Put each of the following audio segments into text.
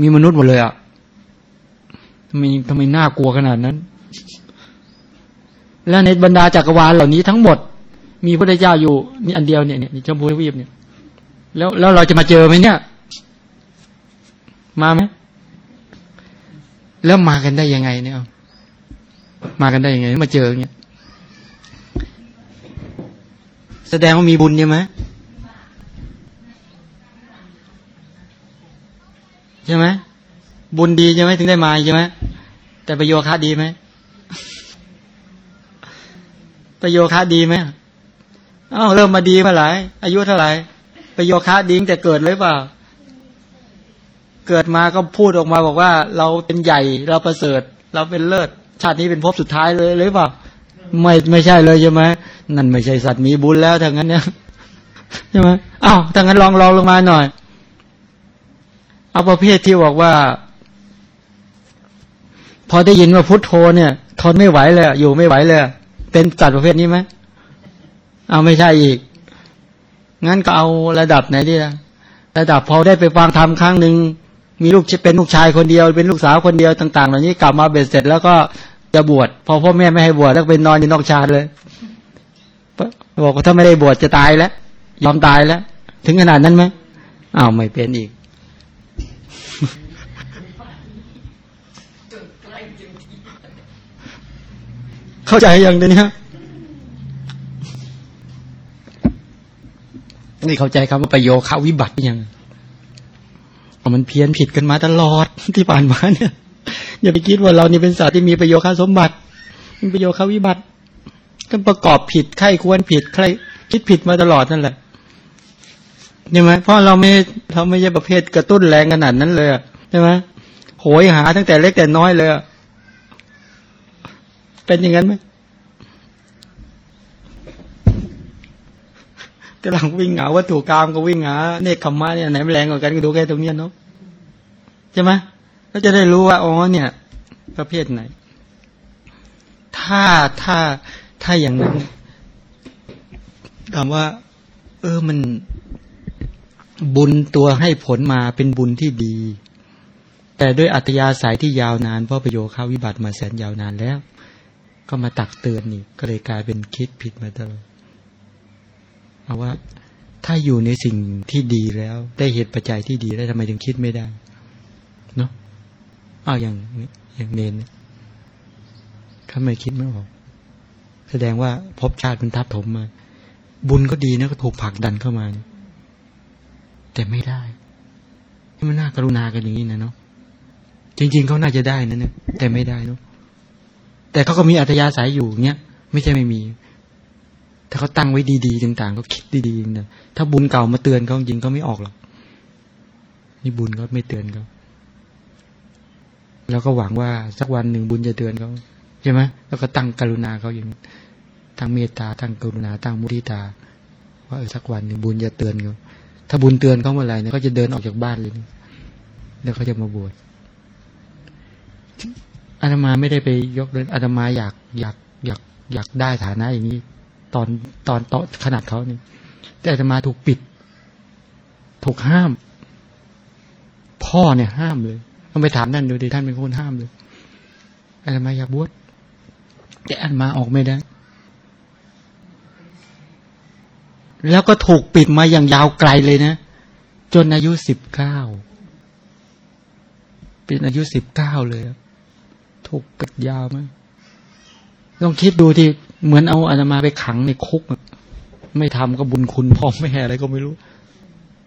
มีมนุษย์หมดเลยอะทำไมทำไมน่ากลัวขนาดนั้น แล้วในบรรดาจักรวาลเหล่านี้ทั้งหมด มีพระเจ้าอยู่นี่อันเดียวเนี่ยเนี่ยจมพูทวีปเนี่ย แล้วแล้วเราจะมาเจอไหมเนี่ย มาไหมแล้วมากันได้ยังไงเนี่ยมากันได้ยังไง มาเจออย่างเงี้ยแสดงว่ามีบุญใช่ไหม ใช่ไหมบุญดีใช่ไหมถึงได้มาใช่ไหมแต่ประโยคะดีไหมประโยคะดีไหมอ้าวเริ่มมาดีเมื่อไหร่อายุเท่าไหร่ประโยคะดีแต่เกิดเลยเปล่า เกิดมาก็พูดออกมาบอกว่า เราเป็นใหญ่เราประเสริฐ เราเป็นเลิศ ชาตินี้เป็นภพสุดท้ายเลยหรือเปล่าไม่ไม่ใช่เลยใช่ไหมนั่นไม่ใช่สัตว์มีบุญแล้วทางั้นเนี่ยใช่ไหมอ้าวทางั้นลองลองลงมาหน่อย เอาประเภทที่บอกว่า พอได้ยินว่าพุทโธเนี่ยทนไม่ไหวเลยอยู่ไม่ไหวเลยเป็นสัตว์ประเภทนี้ไหมเอาไม่ใช่อีก งั้นก็เอาระดับไหนดีล่ะระดับพอได้ไปฟังธรรมครั้งหนึ่งมีลูกเป็นลูกชายคนเดียว เป็นลูกสาวคนเดียวต่าง ๆ เหล่านี้กลับมาเบ็ดเสร็จแล้วก็จะบวชพอพ่อแม่ไม่ให้บวชแล้วเป็นนอนอยู่นอกชาติเลยบอกว่าถ้าไม่ได้บวชจะตายแล้วยอมตายแล้ว ถึงขนาดนั้นไหมอ้าวไม่เป็นอีก เข้าใจอย่างนี้ฮะนี่เข้าใจคำว่าประโยคาวิบัติยังมันเพี้ยนผิดกันมาตลอดที่ผ่านมาเนี่ย อย่าไปคิดว่าเรานี่เป็นสัตว์ที่มีประโยชน์ค่าสมบัติมีประโยชน์คาวิบัติก็ประกอบผิดใครควรผิดใครคิดผิดมาตลอดนั่นแหละใช่ไหมเพราะเราไม่เราไม่ใช่ประเภทกระตุ้นแรงขนาดนั้นเลยใช่ไหม โหยหาตั้งแต่เล็กแต่น้อยเลย เป็นอย่างนั้นไหมกำลังวิ่งหาวัตถุกรรมก็วิ่งหาเนคขมมะเนี่ยไหนแรงกว่ากันก็ดูแค่ตรงนี้เนาะใช่ไหมก็จะได้รู้ว่าอ๋อเนี่ย ประเภทไหน ถ้าถ้าถ้าอย่างนั้นถามว่า เออมันบุญตัวให้ผลมาเป็นบุญที่ดี แต่ด้วยอัตยาสายที่ยาวนานเพราะประโยชน์ข้าวิบัติมาแสนยาวนานแล้ว ก็มาตักเตือนนี่ก็เลยกลายเป็นคิดผิดมาตลอดเอาว่าถ้าอยู่ในสิ่งที่ดีแล้ว ได้เหตุปัจจัยที่ดีแล้วทำไมถึงคิดไม่ได้เนาะเอาอย่างอย่างเนนเขาไม่คิดไม่ออก แสดงว่าพบชาติเป็นทับถมมา บุญก็ดีนะก็ถูกผลักดันเข้ามา แต่ไม่ได้ที่มันน่ากรุณากันอย่างนี้นะเนาะ จริง ๆเขาน่าจะได้นะเนี่ยแต่ไม่ได้เนาะแต่เขาก็มีอัธยาศัยอยู่เนี้ยไม่ใช่ไม่มี ถ้าเขาตั้งไว้ดีๆต่างๆเขาคิดดีๆนะถ้าบุญเก่ามาเตือนเขาจริงเขาไม่ออกหรอกนี่บุญก็ไม่เตือนเขาแล้วก็หวังว่าสักวันหนึ่งบุญจะเตือนเขาใช่ไหมแล้วก็ตั้งกรุณาเขาอย่างตั้งเมตตาตั้งกรุณาตั้งมุทิตา ว่าเออสักวันหนึ่งบุญจะเตือนเขาถ้าบุญเตือนเขาเมื่อไหร่เนี่ยเขาจะเดินออกจากบ้านเลย แล้วเขาจะมาบวช อาตมาไม่ได้ไปยกเลยอาตมาอยากอยากอยากอยากได้ฐานะอย่างนี้ ตอนตอนตอนขนาดเขานี่แต่อาตมาถูกปิด ถูกห้าม พ่อเนี่ยห้ามเลยต้องไปถามท่านดูดิท่านเป็นคนห้ามเลยอาตมาอยากบวชแต่อาตมาออกไม่ได้ แล้วก็ถูกปิดมาอย่างยาวไกลเลยนะจนอายุสิบเก้าเป็นอายุสิบเก้าเลย ถูกปิดยาวมากต้องคิดดูที่เหมือนเอาอาตมาไปขังในคุกไม่ทำก็บุญคุณพ่อไม่แห่อะไรก็ไม่รู้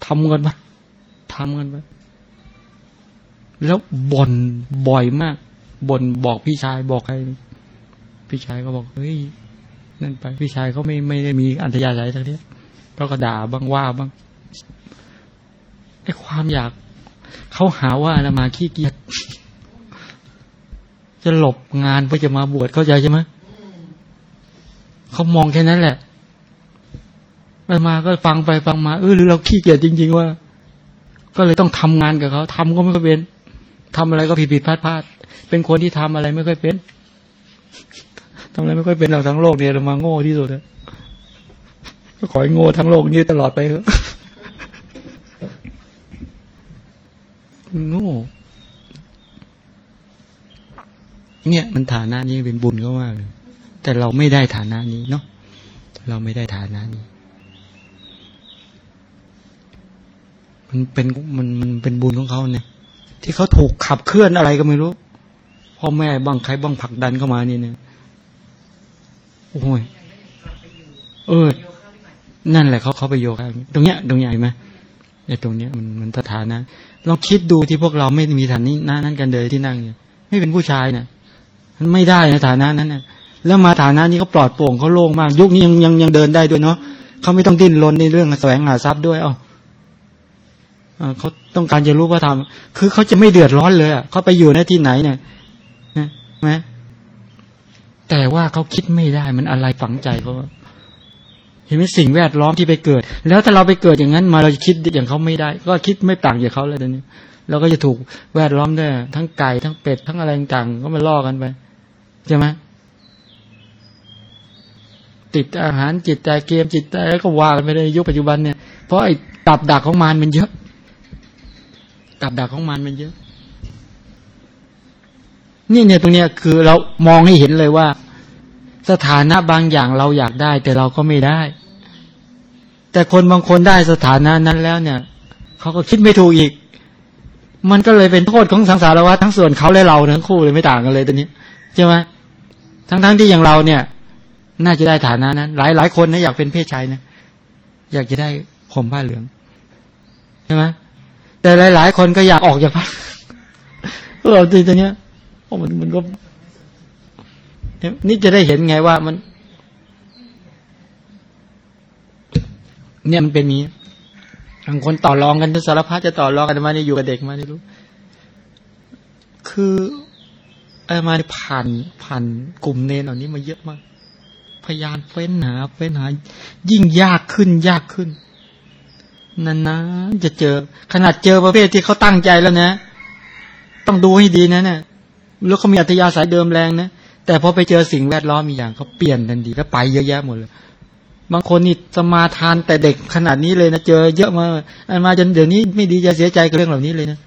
ทำกันปะทำกันปะแล้วบ่นบ่อยมากบ่นบอกพี่ชายบอกใคร พี่ชายก็บอกเฮ้ยนั่นไป พี่ชายเขาไม่ไม่ได้มีอัธยาศัยทั้งนี้เขาก็ด่าบ้างว่าบ้างไอ้ความอยากเขาหาว่าอามาขี้เกียจ จะหลบงานเพื่อจะมาบวชเข้าใจใช่ไหมเขามองแค่นั้นแหละอามาก็ฟังไปฟังมา เออหรือเราขี้เกียจจริง ๆ ว่า ก็เลยต้องทำงานกับเขาทำก็ไม่ค่อยเป็นทำอะไรก็ผิดผิดพลาดพลาดเป็นคนที่ทำอะไรไม่ค่อยเป็นทำอะไรไม่ค่อยเป็นเราทั้งโลกเนี่ยเรามาโง่ที่สุดเลยก็ขอให้โง่ทั้งโลกนี้ตลอดไปเถอะโง่ เนี่ยมันฐานะนี้เป็นบุญก็ว่าเลยแต่เราไม่ได้ฐานะนี้เนาะเราไม่ได้ฐานะนี้ มันเป็นมันมันเป็นบุญของเขาเนี่ย ที่เขาถูกขับเคลื่อนอะไรก็ไม่รู้พ่อแม่บ้างใครบ้างผลักดันเข้ามานี่เนี่ยโอ้ยเออ นั่นแหละเขาเขาไปโยคะตรงเนี้ยตรงใหญ่ไหมไอ้ตรงเนี้ยมันมันสถานะลองคิดดูที่พวกเราไม่มีฐานนี้นั้นกันเลยที่นั่งเนี่ยไม่เป็นผู้ชายเนี่ย ไม่ได้ในฐานะนั้นเนี่ยแล้วมาฐานะนี้เขาปลอดโปร่งเขาโล่งมาก ยุคนี้ยังยังยังเดินได้ด้วยเนาะเขาไม่ต้องดิ้นรนในเรื่องแสวงหาทรัพย์ด้วยเอ้าเขาต้องการจะรู้ว่าทำคือเขาจะไม่เดือดร้อนเลยอะเขาไปอยู่ในที่ไหนเนี่ยนะไหมแต่ว่าเขาคิดไม่ได้มันอะไรฝังใจเขาเห็นไหมสิ่งแวดล้อมที่ไปเกิด แล้วถ้าเราไปเกิดอย่างนั้นมาเราจะคิดอย่างเขาไม่ได้ ก็คิดไม่ต่างจากเขาเลยตอนนี้เราก็จะถูกแวดล้อมด้วยทั้งไก่ทั้งเป็ดทั้งอะไรต่างก็มาล่อกันไป ใช่ไหมติดอาหารจิตใจเกมจิตใจก็ว่ากันไปในยุคปัจจุบันเนี่ยเพราะไอ้ตับดักของมันมันเยอะตับดักของมันมันเยอะ นี่เนี่ยตรงเนี้ยคือเรามองให้เห็นเลยว่า สถานะบางอย่างเราอยากได้ แต่เราก็ไม่ได้ แต่คนบางคนได้สถานะนั้นแล้วเนี่ยเขาก็คิดไม่ถูกอีก มันก็เลยเป็นโทษของสังสารวัฏทั้งส่วนเขาและเราทั้งคู่เลยไม่ต่างกันเลยตอนนี้ใช่ไหม ทั้งๆทที่อย่างเราเนี่ย น่าจะได้ฐานะนั้น หลายหลายคนนะอยากเป็นเพศชายนะอยากจะได้ผมผ้าเหลืองใช่ไหมแต่หลายหลายคนก็อยากออกจากผ้าเราตีตัวเนี้ยโอ้มันมันก็นี่จะได้เห็นไงว่ามัน เนี่ยมันเป็นนี้บางคนต่อรองกันสารพัดจะต่อรองกันมาเนี่ยอยู่กับเด็กมาเนี่ยรู้ คือ ไอ้มาผ่านผ่านกลุ่มเนนเหล่านี้มาเยอะมาก พยานเฟ้นหาเฟ้นหา ยิ่งยากขึ้นยากขึ้นนานๆจะเจอ ขนาดเจอประเภทที่เขาตั้งใจแล้วนะ ต้องดูให้ดีนะเนี่ยแล้วเขามีอัตยาสายเดิมแรงนะแต่พอไปเจอสิ่งแวดล้อมมีอย่างเขาเปลี่ยนทันทีแล้วไปเยอะแยะหมดเลยบางคนนี่สมาทานแต่เด็กขนาดนี้เลยนะเจอเยอะมาอันมาจนเดี๋ยวนี้ไม่ดีจะเสียใจกับเรื่องเหล่านี้เลยนะ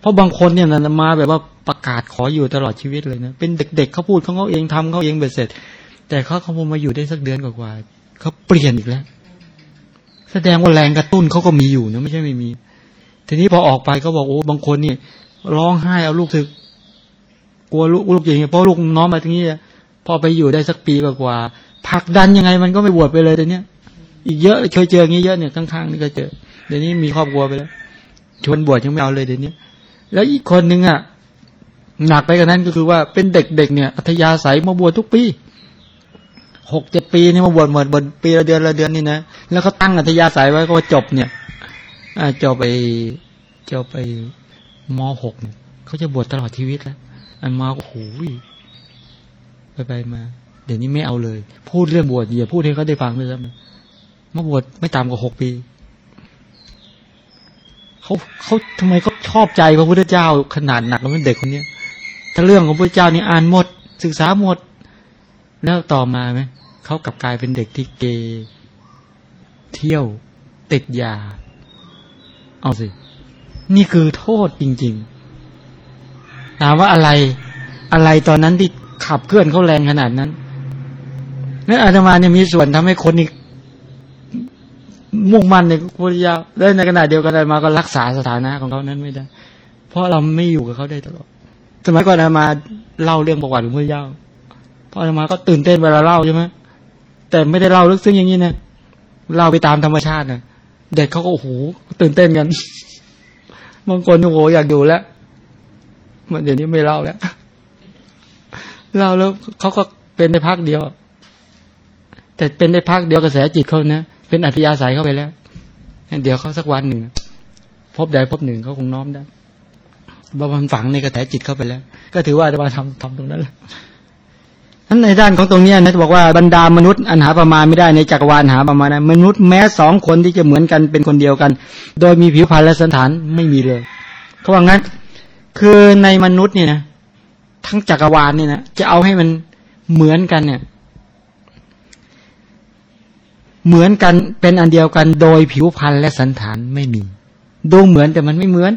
เพราะบางคนเนี่ยนะมาแบบว่าประกาศขออยู่ตลอดชีวิตเลยนะเป็นเด็กๆเขาพูดเขาเขาเองทำเขาเองเบ็ดเสร็จ แต่เขาเขามาอยู่ได้สักเดือนกว่าๆเขาเปลี่ยนอีกแล้ว แสดงว่าแรงกระตุ้นเขาก็มีอยู่นะไม่ใช่ไม่มี ทีนี้พอออกไปเขาบอกโอ้บางคนนี่ร้องไห้เอาลูกถึกกลัวลูกลูกอย่างเงี้ยเพราะลูกน้องมาตรงนี้พอไปอยู่ได้สักปีกว่าผลักดันยังไงมันก็ไม่บวชไปเลยแต่เนี้ยอีกเยอะเคยเจออย่างนี้เยอะเนี่ยข้างๆนี่ก็เจอเดี๋ยวนี้มีครอบครัวไปแล้วชวนบวชยังไม่เอาเลยเดี๋ยวนี้ แล้วอีกคนหนึ่งอะหนักไปกว่านั้นก็คือว่าเป็นเด็กๆเนี่ย อัธยาศัยมาบวชทุกปีหกเจ็ดปีนี่มาบวชหมดบวชปีละเดือนละเดือนนี่นะแล้วเขาตั้งอัธยาศัยไว้ก็จบเนี่ยอจบไปจบไปมหกเขาจะบวชตลอดชีวิตแล้วอันมาโอ้โหไปไปมา เดี๋ยวนี้ไม่เอาเลย พูดเรื่องบวชอย่าพูดให้เขาได้ฟังเลยครับมาบวชไม่ต่ำกว่าหกปี เขาเขาทำไมเขาชอบใจพระพุทธเจ้าขนาดหนักแล้วเป็นเด็กคนเนี้ย ถ้าเรื่องของพระเจ้านี่อ่านหมด ศึกษาหมด แล้วต่อมาไหมเขากลับกลายเป็นเด็กที่เกเที่ยวติดยา เอาสิ นี่คือโทษจริง ๆ ถามว่าอะไรอะไรตอนนั้นที่ขับเคลื่อนเขาแรงขนาดนั้นนั่นอาตมาเนี่ยมีส่วนทำให้คนอีก มุ่งมั่นในพุทธเจ้าและในขณะเดียวกันมาก็รักษาสถานะของเขานั้นไม่ได้ เพราะเราไม่อยู่กับเขาได้ตลอด สมัยก่อนมาเล่าเรื่องประวัติของพระเจ้าพออามาก็ตื่นเต้นเวลาเล่าใช่ไหมแต่ไม่ได้เล่าลึกซึ้งอย่างนี้นะเล่าไปตามธรรมชาตินะเด็กเขาก็โอ้โหตื่นเต้นกันบางคนโอ้โหอยากอยู่แล้วมันเดี๋ยวนี้ไม่เล่าแล้วเล่าแล้วเขาก็เป็นในพักเดียว แต่เป็นในพักเดียวกระแสจิตเขานะ เป็นอัธยาศัยเข้าไปแล้วเดี๋ยวเขาสักวันหนึ่งพบใดพบหนึ่งเขาคงน้อมได้บามันฝังในกระแสจิตเข้าไปแล้ว ก็ถือว่าจะมาทำทำตรงนั้นแหละทั้นในด้านของตรงนี้นะบอกว่าบรรดามนุษย์อันหาประมาณไม่ได้ในจักรวาลหาประมาณนั้มนุษย์แม้สองคนที่จะเหมือนกันเป็นคนเดียวกัน โดยมีผิวพรรณและสันฐานไม่มีเลยเขาว่างั้น คือในมนุษย์เนี่ยนะทั้งจักรวาลเนี่ยนะจะเอาให้มันเหมือนกันเนี่ย เหมือนกันเป็นอันเดียวกันโดยผิวพรรณและสันฐานไม่มี ดูเหมือนแต่มันไม่เหมือน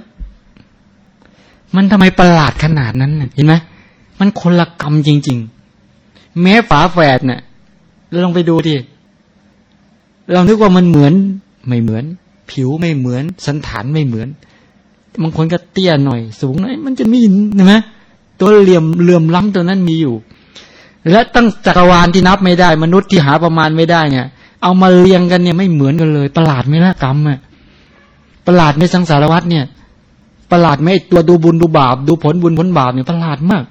มันทำไมประหลาดขนาดนั้นเห็นไหมมันคนละกรรมจริง ๆ แม้ฝาแฝดเนี่ยลองไปดูดิเรานึกว่ามันเหมือนไม่เหมือน ผิวไม่เหมือน สันฐานไม่เหมือนบางคนก็เตี้ยหน่อย สูงหน่อยมันจะมีเห็นไหมตัวเหลี่ยมเหลื่อมล้ำตัวนั้นมีอยู่ และตั้งจักรวาลที่นับไม่ได้ มนุษย์ที่หาประมาณไม่ได้เนี่ย เอามาเรียงกันเนี่ยไม่เหมือนกันเลย ประหลาดไม่ละกรรมอะประหลาดไม่สังสารวัตเนี่ยประหลาดไม่ตัวดูบุญดูบาป ดูผลบุญผลบาปเนี่ยประหลาดมาก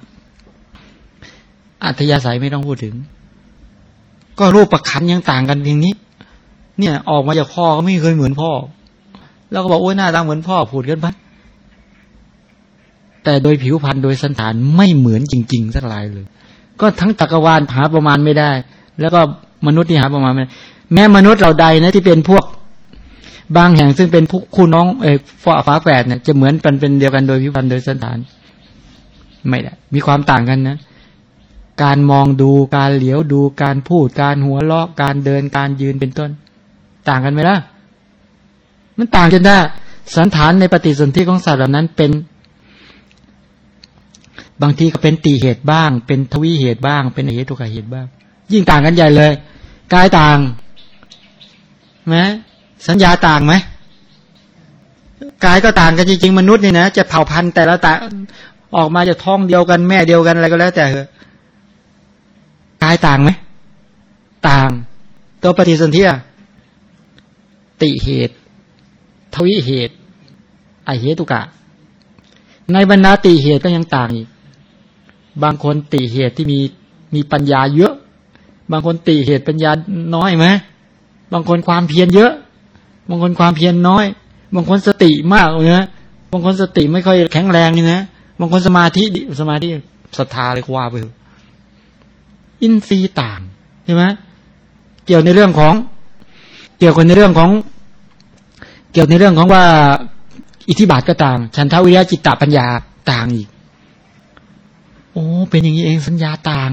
อัธยาศัยไม่ต้องพูดถึง ก็รูปประคันยังต่างกันเพียงนี้ เนี่ย ออกมาจากพ่อก็ไม่เคยเหมือนพ่อ แล้วก็บอกโอ้ยหน้าตาเหมือนพ่อพูดกันไปแต่โดยผิวพรรณโดยสันฐานไม่เหมือนจริง ๆสักลายเลย ก็ทั้งจักรวาลหาประมาณไม่ได้ แล้วก็ มนุษย์ที่หาประมาณแม้มนุษย์เราใดนะที่เป็นพวกบางแห่งซึ่งเป็นคู่น้องเออฝาฝาแฝดเนี่ยจะเหมือนเป็นเป็นเดียวกันโดยผิวพรรณโดยสันฐาน ไม่ได้มีความต่างกันนะ การมองดูการเหลียวดูการพูด การหัวเราะการเดินการยืนเป็นต้น ต่างกันไหมล่ะ มันต่างกันได้สันฐานในปฏิสนธิของสัตว์เหล่านั้นเป็น บางทีก็เป็นตีเหตุบ้าง เป็นทวีเหตุบ้าง เป็นเหตุทุกเหตุบ้าง ยิ่งต่างกันใหญ่เลย กายต่างไหมสัญญาต่างไหมกายก็ต่างกันจริงๆ มนุษย์นี่นะจะเผ่าพันธุ์แต่ละต่างออกมาจะท้องเดียวกันแม่เดียวกันอะไรก็แล้ว แต่กายต่างไหมต่าง ตัวปฏิสนธิติเหตุ ทวิเหตุไอเหตุกะ ในบรรดาติเหตุก็ยังต่างอีก บางคนติเหตุที่มีมีปัญญาเยอะ บางคนติเหตุปัญญาน้อยไหมบางคนความเพียรเยอะ บางคนความเพียรน้อย บางคนสติมากเลยนะบางคนสติไม่ค่อยแข็งแรงนี่นะบางคนสมาธิสมาธิศรัทธาเลยกว่าไปอินทรีย์ต่างใช่ไหมเกี่ยวในเรื่องของ เกี่ยวกันในเรื่องของ เกี่ยวในเรื่องของว่าอิทธิบาทก็ต่าง ฉันทวิริยะจิตตปัญญาต่างอีก โอ้ เป็นอย่างนี้เองสัญญาต่าง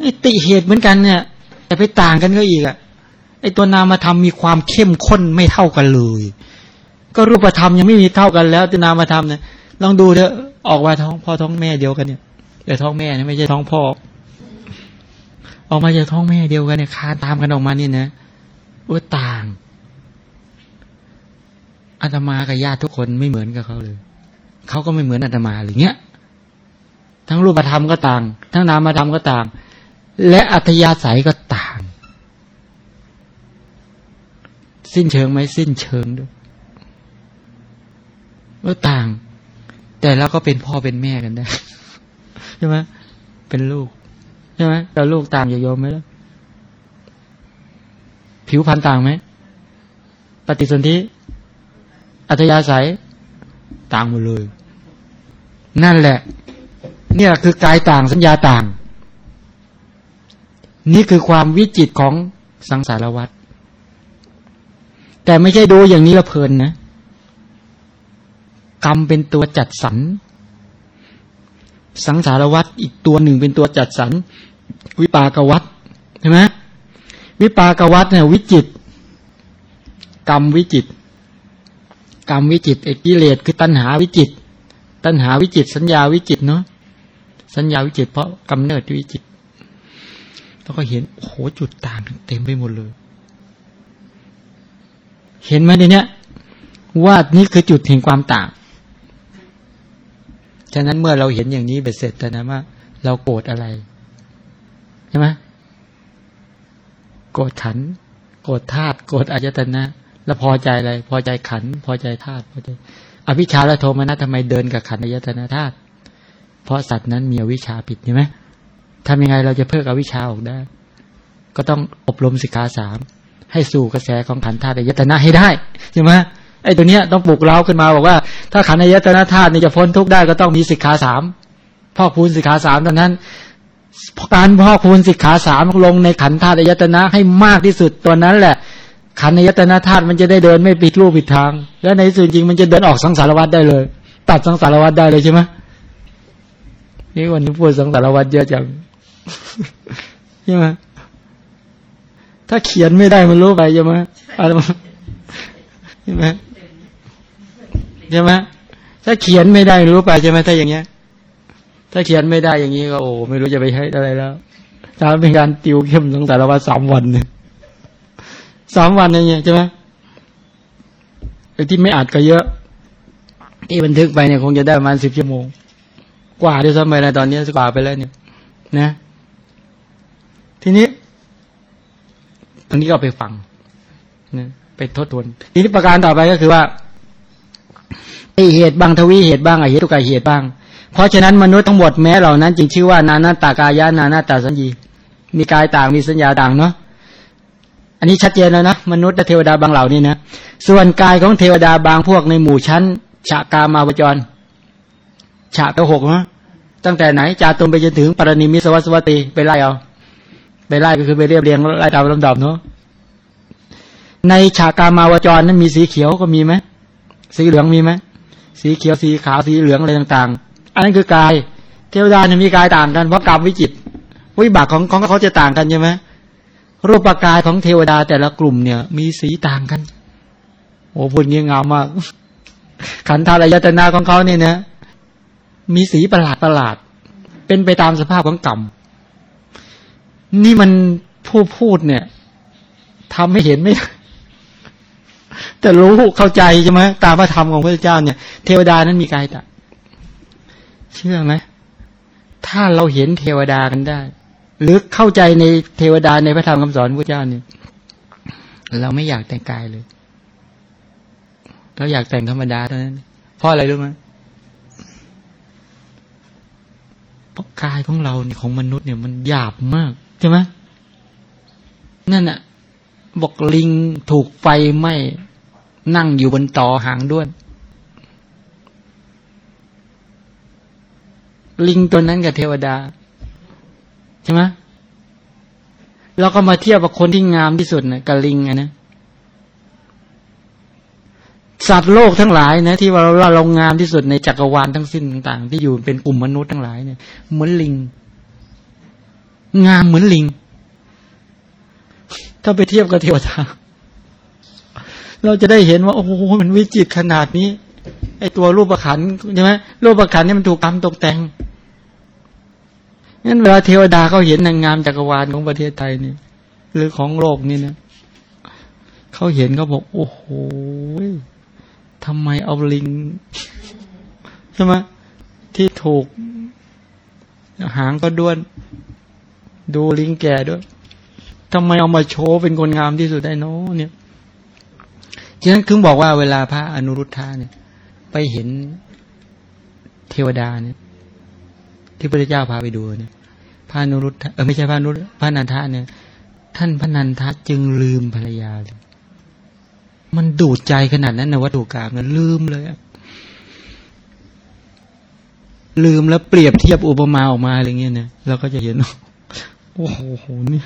ไอ้ติเหตุเหมือนกันเนี่ย แต่ไปต่างกันก็อีกอะไอ้ตัวนามธรรมมีความเข้มข้นไม่เท่ากันเลย ก็รูปธรรมยังไม่มีเท่ากันแล้วตัวนามธรรมเนี่ยลองดูเถอะออกมาท้องพ่อท้องแม่เดียวกันเนี่ยแต่ท้องแม่เนี่ยไม่ใช่ท้องพ่อออกมาจากท้องแม่เดียวกันเนี่ยคานตามกันออกมานี่นะว่าต่างอาตมากับญาติทุกคนไม่เหมือนกับเขาเลย เขาก็ไม่เหมือนอาตมาอะไรเงี้ย ทั้งรูปธรรมก็ต่าง ทั้งนามธรรมก็ต่าง และอัธยาศัยก็ต่าง สิ้นเชิงไหมสิ้นเชิงด้วยก็ต่าง แต่เราก็เป็นพ่อเป็นแม่กันได้ใช่ไหมเป็นลูกใช่ไหมแต่ลูกต่างอย่าโยมไหมล่ะผิวพรรณต่างไหมปฏิสนธิอัธยาศัยต่างหมดเลย นั่นแหละ เนี่ยคือกายต่างสัญญาต่าง นี่คือความวิจิตของสังสารวัฏแต่ไม่ใช่ดูอย่างนี้ละเพลินนะ กรรมเป็นตัวจัดสรรสังสารวัฏอีกตัวหนึ่งเป็นตัวจัดสรรวิปากวัฏใช่ไหมวิปากวัฏเนี่ยวิจิต กรรมวิจิต กรรมวิจิตเอกิเลสคือตัณหาวิจิต ตัณหาวิจิต สัญญาวิจิตเนาะสัญญาวิจิต เพราะกำเนิดวิจิต แล้วก็เห็นโอ้โหจุดต่างเต็มไปหมดเลย เห็นไหมในเนี้ยว่านี่คือจุดแห่งความต่าง ฉะนั้นเมื่อเราเห็นอย่างนี้เบ็ดเสร็จแต่นะว่า เราโกรธอะไรใช่ไหมโกรธขัน โกรธธาตุโกรธอายตนะ แล้วพอใจอะไร พอใจขัน พอใจธาตุพอใจ อภิชาและโทมนัสทำไมเดินกับขันอายตนะธาตุเพราะสัตว์นั้นมีอวิชชาปิดใช่ไหม ทำยังไงเราจะเพิกอวิชชาออกได้ ก็ต้องอบรมสิกขาสามให้สู่กระแสของขันธาตุยตนะให้ได้ใช่ไหมไอ้ตัวเนี้ยต้องปลุกเร้าขึ้นมาบอกว่า ถ้าขันอายตนะธาตุนี่จะพ้นทุกข์ได้ก็ต้องมีสิกขาสามพ่อคูณสิกขาสามดังนั้นการพ่อคูณสิกขาสามลงในขันธาตุยตนะให้มากที่สุดตัวนั้นแหละ ขันอายตนะธาตุมันจะได้เดินไม่ปิดรูปปิดทาง และในส่วนจริงมันจะเดินออกสังสารวัฏได้เลย ตัดสังสารวัฏได้เลยใช่ไหมนี่วันนี้พูดสังสารวัตรเยอะจัง ใช่ไหมถ้าเขียนไม่ได้มันรู้ไปใช่ไหมอะไรใช่ไหมใช่ไหมถ้าเขียนไม่ได้รู้ไปใช่ไหมถ้าอย่างเงี้ย ถ้าเขียนไม่ได้อย่างนี้ก็โอ้ไม่รู้จะไปให้อะไรแล้วถ้าเป็นการติวเข้มตั้งแต่ละวันสามวันเนี่ยสามวันเนี่ยใช่ไหมไอ้ที่ไม่อัดก็เยอะที่บันทึกไปเนี่ยคงจะได้ประมาณสิบชั่วโมง กว่าด้วยซ้ำไปนะตอนนี้กว่าไปแล้วเนี่ย นะ ทีนี้ ตรงนี้ก็ไปฟังนะไปทดทวนทีนี้ประการต่อไปก็คือว่าไอเหตุบางทวีเหตุบ้างไอเหตุตุกายเหตุบ้าง เพราะฉะนั้นมนุษย์ทั้งหมดแม้เหล่านั้นจึงชื่อว่านานาตากายานานาตาสัญญีมีกายต่างมีสัญญาต่างเนาะอันนี้ชัดเจนแล้วนะมนุษย์และเทวดาบางเหล่านี้นะส่วนกายของเทวดาบางพวกในหมู่ชั้นฉากามาวจรฉากตัวหกนะตั้งแต่ไหนจาตุมไปจนถึงปรณิมิสวัสวัติไปไล่เอา ไปไล่ก็คือไปเรียบเรียงไล่ตามลำดับเนาะในฉากามาวจรนั้นมีสีเขียวก็มีไหมสีเหลืองมีไหมสีเขียวสีขาวสีเหลืองอะไรต่างๆ อันนั้นคือกาย เทวดาเนี่ยมีกายต่างกันเพราะกรรมวิจิตวิบากของของเขาจะต่างกันใช่ไหมรูปกายของเทวดาแต่ละกลุ่มเนี่ย มีสีต่างกันโอ้พูดเงี้งามมาก ขันธาลายตนาของเขาเนี่ยนะมีสีประหลาดประหลาด เป็นไปตามสภาพของกรรม นี่มันผู้พูดเนี่ยทำให้เห็นไม่แต่รู้เข้าใจใช่ไหมตามพระธรรมของพระเจ้าเนี่ย เทวดานั้นมีกายต่างเชื่อไหมถ้าเราเห็นเทวดากันได้ หรือเข้าใจในเทวดาในพระธรรมคำสอนพระเจ้าเนี่ยเราไม่อยากแต่งกายเลย เราอยากแต่งธรรมดาเท่านั้นเพราะอะไรรู้ไหมเพราะกายของเราเนี่ยของมนุษย์เนี่ยมันหยาบมาก ใช่ไหมนั่นอะบอกลิงถูกไฟไหม้นั่งอยู่บนต่อหางด้วน ลิงตัวนั้นกับเทวดา ใช่ไหมเราก็มาเทียบกับคนที่งามที่สุดนะกับลิงนะ สัตว์โลกทั้งหลายนะ ที่ว่าเราเรางามที่สุดในจักรวาลทั้งสิ้นต่าง ๆ ที่อยู่เป็นกลุ่มมนุษย์ทั้งหลายเนี่ยเหมือนลิง งามเหมือนลิง ถ้าไปเทียบกับเทวดา เราจะได้เห็นว่า โอ้โหมันวิจิตขนาดนี้ ไอตัวรูปขันใช่ไหมรูปขันนี่มันถูกทำตกแต่งงั้นเวลาเทวดาเขาเห็นนางงามจักรวาลของประเทศไทยนี่หรือของโลกนี่นะเขาเห็นเขาบอก โอ้โหทำไมเอาลิงใช่ไหมที่ถูกหางก็ด้วน ดูลิงแก่ด้วยทำไมเอามาโชว์เป็นคนงามที่สุดได้น้อเนี่ยฉะนั้นคือบอกว่าเวลาพระอนุรุทธาเนี่ย ไปเห็นเทวดาเนี่ย ที่พระเจ้าพาไปดูเนี่ยพระอนุรุทธเออไม่ใช่พระอนุพระนันทะเนี่ย ท่านพระนันทะจึงลืมภรรยาเลยมันดูดใจขนาดนั้นนะวัตถุกรรมนั้นลืมเลยลืมแล้วเปรียบเทียบอุปมาออกมาอะไรเงี้ยเนี่ยเราก็จะเห็น โอ้โหนี่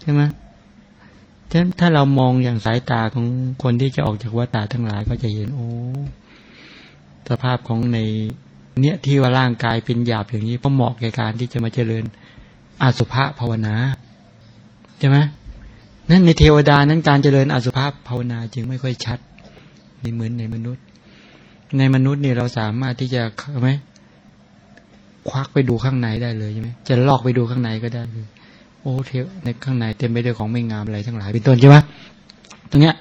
ใช่ไหมฉะนั้นถ้าเรามองอย่างสายตาของคนที่จะออกจากวัฏฏะทั้งหลายก็จะเห็น โอ้ สภาพของในเนี้ยที่ว่าร่างกายเป็นหยาบอย่างนี้ก็เหมาะแก่การที่จะมาเจริญอาสุภะภาวนาใช่ไหมนั่นในเทวดานั้นการเจริญอสุภาพภาวนาจึงไม่ค่อยชัดนี่เหมือนในมนุษย์ ในมนุษย์นี่เราสามารถที่จะไหม ควักไปดูข้างในได้เลยใช่ไหมจะลอกไปดูข้างในก็ได้โอ้เทวในข้างในเต็มไปด้วยของไม่งามอะไรทั้งหลายเป็นต้นใช่ไหมตรงเนี้ย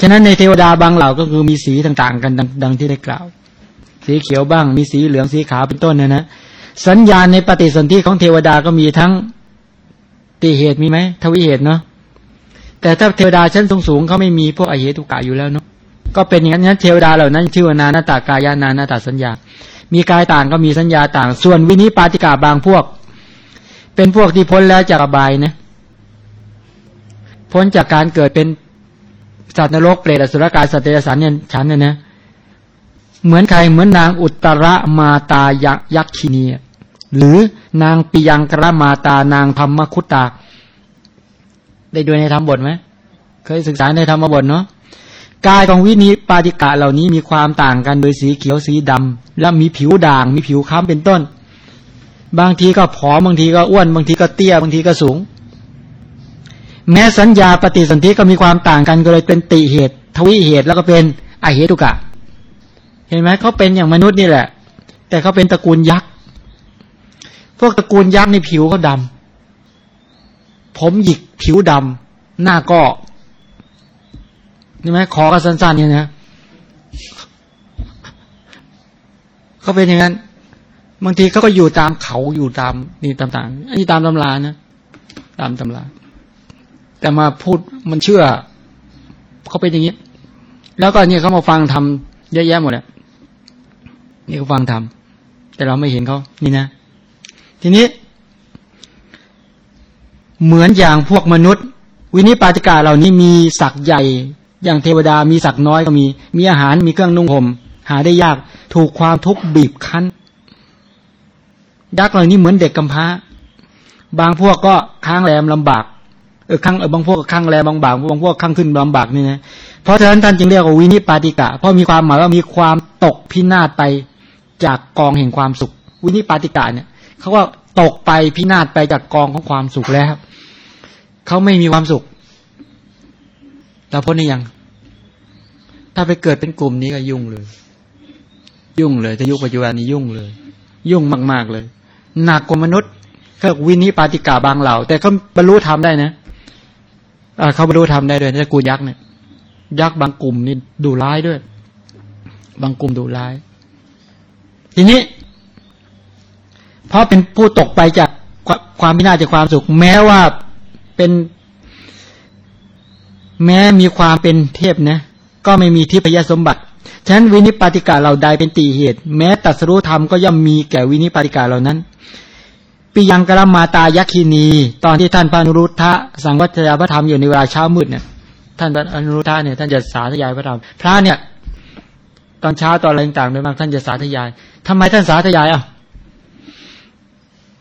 ฉะนั้นในเทวดาบางเหล่าก็คือมีสีต่างๆ กันดดังที่ได้กล่าว สีเขียวบ้าง มีสีเหลืองสีขาวเป็นต้นนะนะสัญญาณในปฏิสนธิของเทวดาก็มีทั้งตีเหตุมีไหมทวิเหตุเนาะแต่ถ้าเทวดาชั้นสูงๆเขาไม่มีพวกอเหตุกะอยู่แล้วเนาะก็เป็นอย่างนั้นเทวดาเหล่านั้น ชื่อว่านานาตากายานานาตาสัญญา มีกายต่างก็มีสัญญาต่าง ส่วนวินิปาติกาบางพวก เป็นพวกที่พ้นแล้วจากอบายนะพ้นจากการเกิดเป็นสัตว์นรกเปรตอสุรกายสัตว์เดรัจฉานเนี่ยฉันเนี่ยนะ เหมือนใครเหมือนนางอุตระมาตายักยักษินีหรือนางปิยังกระมาตานางธรรมคุตตา ได้ดูในธรรมบทไหมเคยศึกษาในธรรมบทเนาะ กายของวินิปาติกะเหล่านี้มีความต่างกันโดยสีเขียวสีดำและมีผิวด่าง มีผิวค้ำเป็นต้น บางทีก็ผอมบางทีก็อ้วนบางทีก็เตี้ยบางทีก็สูง แม้สัญญาปฏิสนธิก็มีความต่างกันก็เลยเป็นติเหตุ ทวิเหตุแล้วก็เป็นอเหตุกะ เห็นไหมเขาเป็นอย่างมนุษย์นี่แหละ แต่เขาเป็นตระกูลยักษ์พวกตระกูลยักษ์ในผิวเขาดำผมหยิกผิวดำหน้าก็ ช่ไหมคอก็สั้นๆเนี่ยนะเขาเป็นอย่างนั้น บางทีเขาก็อยู่ตามเขาอยู่ตามนี่ต่างๆอันนี้ตามตำรานะตามตำราแต่มาพูดมันเชื่อเขาเป็นอย่างนี้ แล้วก็เนี่ยเขามาฟังทำเยอะแยะหมดเลยนี่เขาฟังทำแต่เราไม่เห็นเขานี่นะ ทีนี้ เหมือนอย่างพวกมนุษย์ วินิปาติกาเหล่านี้มีศักย์ใหญ่ อย่างเทวดามีศักย์น้อยก็มี มีอาหารมีเครื่องนุ่งห่มหาได้ยากถูกความทุกข์บีบคั้น ยักษ์เหล่านี้เหมือนเด็กกำพร้า บางพวกก็ค้างแรมลำบากเออข้างเออบางพวกข้างแรมบางบางบางพวกข้างขึ้นลำบากนี่นะเพราะฉะนั้นท่านจึงเรียกว่าวินิปาติกะ เพราะมีความหมายว่ามีความตกพินาศไปจากกองแห่งความสุข วินิปาติกะเนี่ยเขาว่าตกไปพินาศไปจากกองของความสุขแล้วเขาไม่มีความสุข เราพ้นได้ยัง ถ้าไปเกิดเป็นกลุ่มนี้ก็ยุ่งเลย ยุ่งเลยถ้ายุคปัจจุบันนี้ยุ่งเลย ยุ่งมาก ๆเลย หนักกว่ามนุษย์ ก็วินิปาติกาบางเหล่า แต่เขาบรรลุธรรมได้นะเขาบรรลุธรรมได้ด้วยถ้ากูยักษ์เนี่ย ยักษ์บางกลุ่มนี่ดูร้ายด้วย บางกลุ่มดูร้าย ทีนี้เพราะเป็นผู้ตกไปจากความพินาศจากความสุข แม้ว่าเป็น แม้มีความเป็นเทพนะ ก็ไม่มีทิพยสมบัติ ฉะนั้นวินิปาติกาเหล่าใดเป็นตีเหตุ แม้ตัสรู้ธรรมก็ย่อมมีแก่วินิปาติกาเหล่านั้นปิยังกรมาตายักษินี ตอนที่ท่านพระนุรุทธะสังวัตยาพระธรรมอยู่ในเวลาเช้ามืดเนี่ยท่านอนุรุทธะเนี่ยท่านจะสาธยายพระธรรมพระเนี่ย ตอนเช้าตอนอะไรต่างๆโดยมากท่านจะสาธยายทำไมท่านสาธยายอะ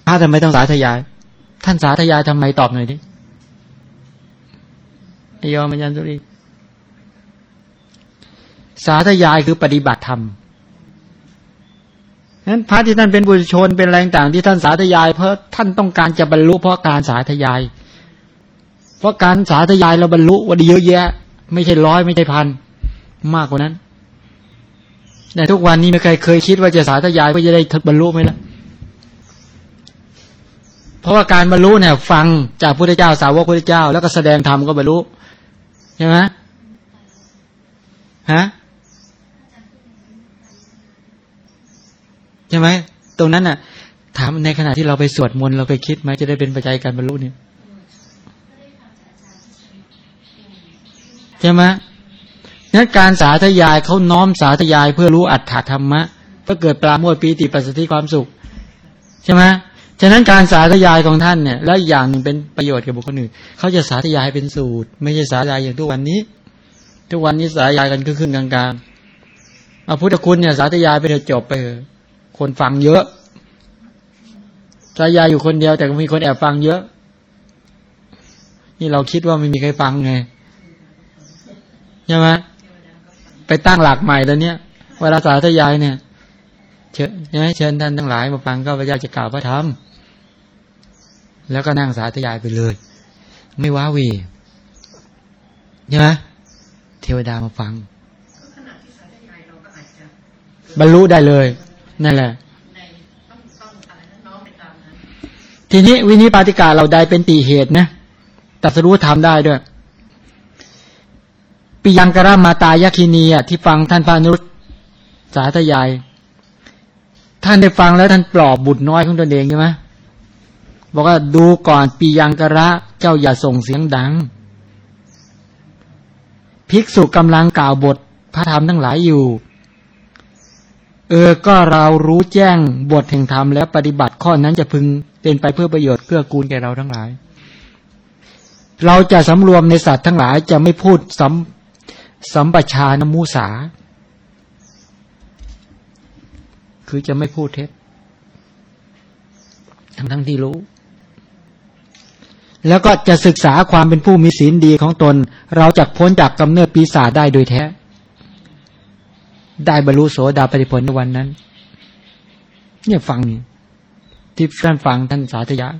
พระทำไมต้องสาธยาย ท่านสาธยายทำไมตอบหน่อยดิ ยอมมัยันตุรีสาธยายคือปฏิบัติธรรมนั้นพระที่ท่านเป็นบุตรชนเป็นแรงต่างที่ท่านสาธยาย เพราะท่านต้องการจะบรรลุเพราะการสาธยาย เพราะการสาธยายเราบรรลุวันเยอะแยะ ไม่ใช่ร้อยไม่ใช่พันมากกว่านั้นแต่ทุกวันนี้ไม่เคยเคยคิดว่าจะสาธยายเพื่อจะได้บรรลุไหมล่ะเพราะว่าการบรรลุเนี่ย ฟังจากพระเจ้าสาวกพระเจ้า แล้วก็แสดงธรรมก็บรรลุ ใช่ไหมฮะใช่ไหมตรงนั้นน่ะ ถามในขณะที่เราไปสวดมนต์เราไปคิดไหมจะได้เป็นปัจจัยการบรรลุเนี่ยใช่ไหมนั้นการสาธยายเขาน้อมสาธยายเพื่อรู้อัตถธรรมะก็เกิดปราโมทปีติปัสสติความสุข ใช่ไหม ฉะนั้นการสาธยายของท่านเนี่ยแล้วอย่างหนึ่งเป็นประโยชน์กับบุคคลอื่นเขาจะสาธยายเป็นสูตร ไม่ใช่สาธยายอย่างทุกวันนี้ ทุกวันนี้สาธยายกันขึ้นกลางๆเอาพุทธคุณเนี่ยสาธยายไปเถอะจบไปเถอะคนฟังเยอะ สาธยายอยู่คนเดียวแต่ก็มีคนแอบฟังเยอะ นี่เราคิดว่าไม่มีใครฟังไงใช่ไหมไปตั้งหลักใหม่ตอนเนี้ยเวลาสาธยายเนี่ยเชิญใช่ไหมเชิญท่านทั้งหลายมาฟังก็พระเจ้าจะกล่าวพระธรรม แล้วก็นั่งสาธยายไปเลย ไม่ว้าวีใช่ไหมเทวดามาฟังบรรลุได้เลยนั่นแหละ ทีนี้วินิปาติกาเราได้เป็นตีเหตุนะตัสรู้ทำได้ด้วยปิยังกรามาตายคินีอะที่ฟังท่านพานุษสาธยาย ท่านได้ฟังแล้วท่านปลอบบุตรน้อยของตนเองใช่ไหม บอกว่าดูก่อนปียังกระเจ้าอย่าส่งเสียงดัง ภิกษุกำลังกล่าวบทพระธรรมทั้งหลายอยู่ เออ ก็เรารู้แจ้งบทแห่งธรรมแล้วปฏิบัติข้อนั้นจะพึงเป็นไปเพื่อประโยชน์เกื้อกูลแก่เราทั้งหลาย เราจะสำรวมในสัตว์ทั้งหลายจะไม่พูดสัมสัมปชานมูสา คือจะไม่พูดเท็จทั้งทั้งที่รู้ แล้วก็จะศึกษาความเป็นผู้มีศีลดีของตน เราจะพ้นจากกำเนิดปีศาจได้โดยแท้ ได้บรรลุโสดาปฏิผลในวันนั้น เนี่ยฟังนี่ที่ท่านฟังท่านสาธยาย